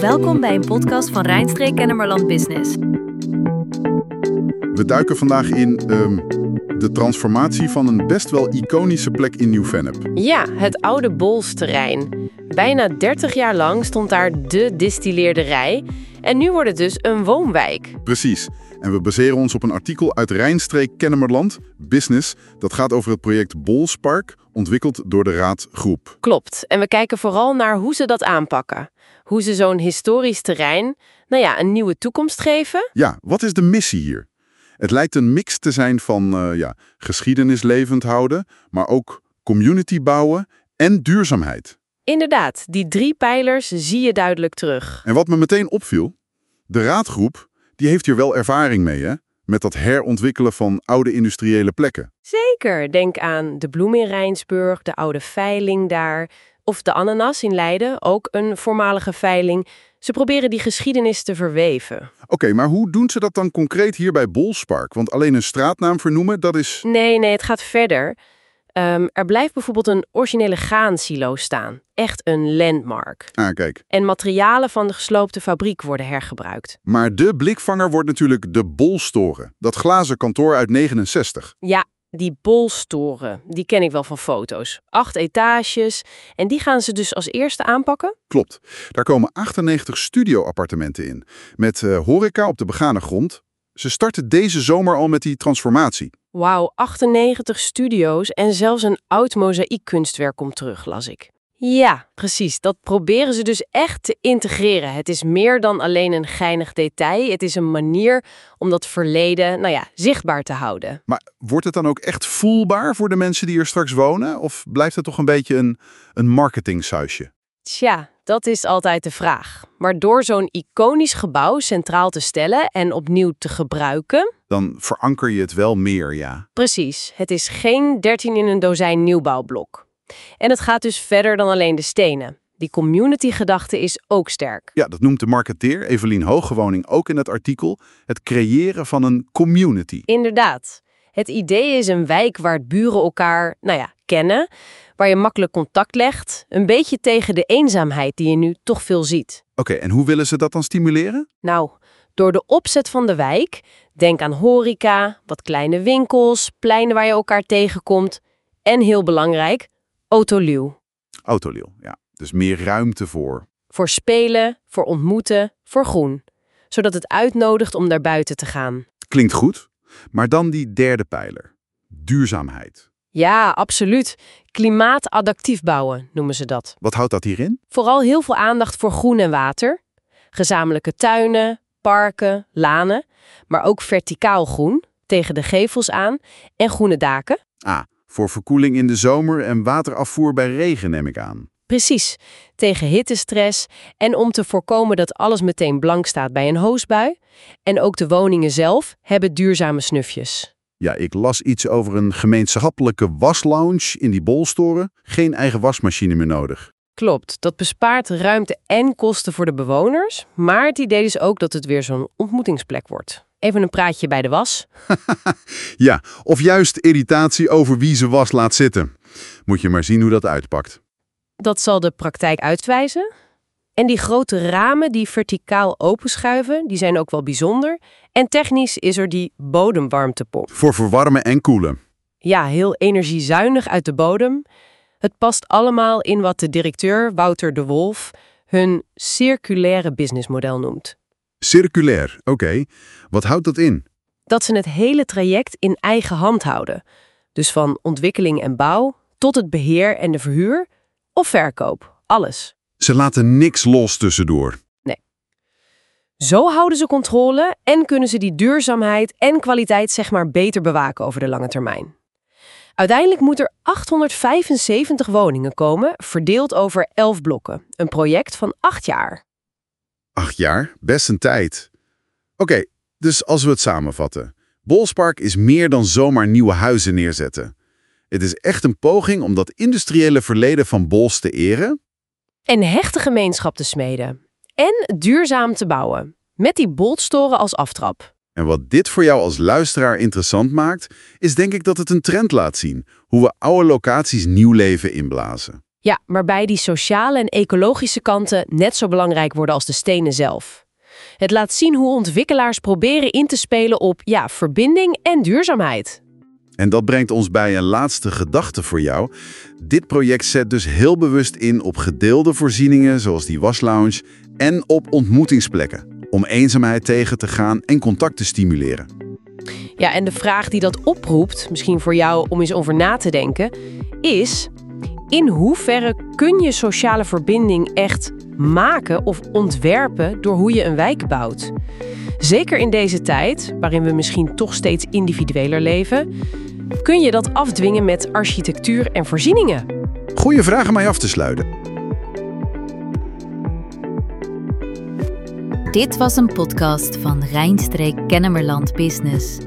Welkom bij een podcast van Rijnstreek Kennemerland Business. We duiken vandaag in ehm, de transformatie van een best wel iconische plek in Nieuw-Vennep. Ja, het oude Bolsterrein. Bijna 30 jaar lang stond daar de distilleerderij. En nu wordt het dus een woonwijk. Precies. En we baseren ons op een artikel uit Rijnstreek Kennemerland, Business. Dat gaat over het project Bolspark, ontwikkeld door de Raad Groep. Klopt. En we kijken vooral naar hoe ze dat aanpakken. Hoe ze zo'n historisch terrein, nou ja, een nieuwe toekomst geven. Ja, wat is de missie hier? Het lijkt een mix te zijn van eh, ja, geschiedenis levend houden, maar ook community bouwen en duurzaamheid. Inderdaad, die drie pijlers zie je duidelijk terug. En wat me meteen opviel, de raadgroep die heeft hier wel ervaring mee, hè? Met dat herontwikkelen van oude industriële plekken. Zeker, denk aan de bloem in Rijnsburg, de oude veiling daar, of de ananas in Leiden, ook een voormalige veiling. Ze proberen die geschiedenis te verweven. Oké, maar hoe doen ze dat dan concreet hier bij Bolspark? Want alleen een straatnaam vernoemen, dat is... Nee, nee, het gaat verder. Ehm, er blijft bijvoorbeeld een originele graansilo staan. Echt een landmark. Ah, kijk. En materialen van de gesloopte fabriek worden hergebruikt. Maar de blikvanger wordt natuurlijk de Bolstoren. Dat glazen kantoor uit 69. Ja, die bolstoren, die ken ik wel van foto's. Acht etages. En die gaan ze dus als eerste aanpakken? Klopt. Daar komen 98 studioappartementen in. Met uh, horeca op de begane grond. Ze starten deze zomer al met die transformatie. Wauw, 98 studio's en zelfs een oud mozaïekkunstwerk komt terug, las ik. Ja, precies. Dat proberen ze dus echt te integreren. Het is meer dan alleen een geinig detail. Het is een manier om dat verleden, nou ja, zichtbaar te houden. Maar wordt het dan ook echt voelbaar voor de mensen die er straks wonen? Of blijft het toch een beetje een, een marketingsuisje? Tja, dat is altijd de vraag. Maar door zo'n iconisch gebouw centraal te stellen en opnieuw te gebruiken... Dan veranker je het wel meer, ja. Precies. Het is geen 13 in een dozijn nieuwbouwblok. En het gaat dus verder dan alleen de stenen. Die community-gedachte is ook sterk. Ja, dat noemt de marketeer Evelien Hooggewoning ook in het artikel. Het creëren van een community. Inderdaad. Het idee is een wijk waar buren elkaar, nou ja, kennen, waar je makkelijk contact legt, een beetje tegen de eenzaamheid die je nu toch veel ziet. Oké, en hoe willen ze dat dan stimuleren? Nou, door de opzet van de wijk, denk aan horeca, wat kleine winkels, pleinen waar je elkaar tegenkomt en heel belangrijk, autoluw. Autoluw, ja. Dus meer ruimte voor. Voor spelen, voor ontmoeten, voor groen. Zodat het uitnodigt om naar buiten te gaan. Klinkt goed. Maar dan die derde pijler. Duurzaamheid. Ja, absoluut. Klimaatadaptief bouwen noemen ze dat. Wat houdt dat hierin? Vooral heel veel aandacht voor groen en water. Gezamenlijke tuinen, parken, lanen. Maar ook verticaal groen, tegen de gevels aan. En groene daken. Ah, voor verkoeling in de zomer en waterafvoer bij regen neem ik aan. Precies, tegen hittestress en om te voorkomen dat alles meteen blank staat bij een hoosbui. En ook de woningen zelf hebben duurzame snufjes. Ja, ik las iets over een gemeenschappelijke waslounge in die bolstoren. Geen eigen wasmachine meer nodig. Klopt, dat bespaart ruimte en kosten voor de bewoners. Maar het idee is ook dat het weer zo'n ontmoetingsplek wordt. Even een praatje bij de was. ja, of juist irritatie over wie ze was laat zitten. Moet je maar zien hoe dat uitpakt. Dat zal de praktijk uitwijzen. En die grote ramen die verticaal openschuiven, die zijn ook wel bijzonder. En technisch is er die bodemwarmtepomp. Voor verwarmen en koelen. Ja, heel energiezuinig uit de bodem. Het past allemaal in wat de directeur Wouter de Wolf hun circulaire businessmodel noemt. Circulair, oké. Wat houdt dat in? Dat ze het hele traject in eigen hand houden. Dus van ontwikkeling en bouw tot het beheer en de verhuur of verkoop. Alles. Ze laten niks los tussendoor. Nee. Zo houden ze controle en kunnen ze die duurzaamheid en kwaliteit zeg maar beter bewaken over de lange termijn. Uiteindelijk moet er 875 woningen komen, verdeeld over 11 blokken. Een project van 8 jaar. Acht jaar? Best een tijd. Oké, dus als we het samenvatten. Bolspark is meer dan zomaar nieuwe huizen neerzetten. Het is echt een poging om dat industriële verleden van Bols te eren. En hechte gemeenschap te smeden. En duurzaam te bouwen. Met die boltstoren als aftrap. En wat dit voor jou als luisteraar interessant maakt, is denk ik dat het een trend laat zien. Hoe we oude locaties nieuw leven inblazen. Ja, waarbij die sociale en ecologische kanten net zo belangrijk worden als de stenen zelf. Het laat zien hoe ontwikkelaars proberen in te spelen op ja, verbinding en duurzaamheid. En dat brengt ons bij een laatste gedachte voor jou. Dit project zet dus heel bewust in op gedeelde voorzieningen, zoals die waslounge, en op ontmoetingsplekken, om eenzaamheid tegen te gaan en contact te stimuleren. Ja, en de vraag die dat oproept, misschien voor jou om eens over na te denken, is: in hoeverre kun je sociale verbinding echt maken of ontwerpen door hoe je een wijk bouwt? Zeker in deze tijd, waarin we misschien toch steeds individueler leven, kun je dat afdwingen met architectuur en voorzieningen? Goeie vraag om mij af te sluiten. Dit was een podcast van Rijnstreek Kennemerland Business.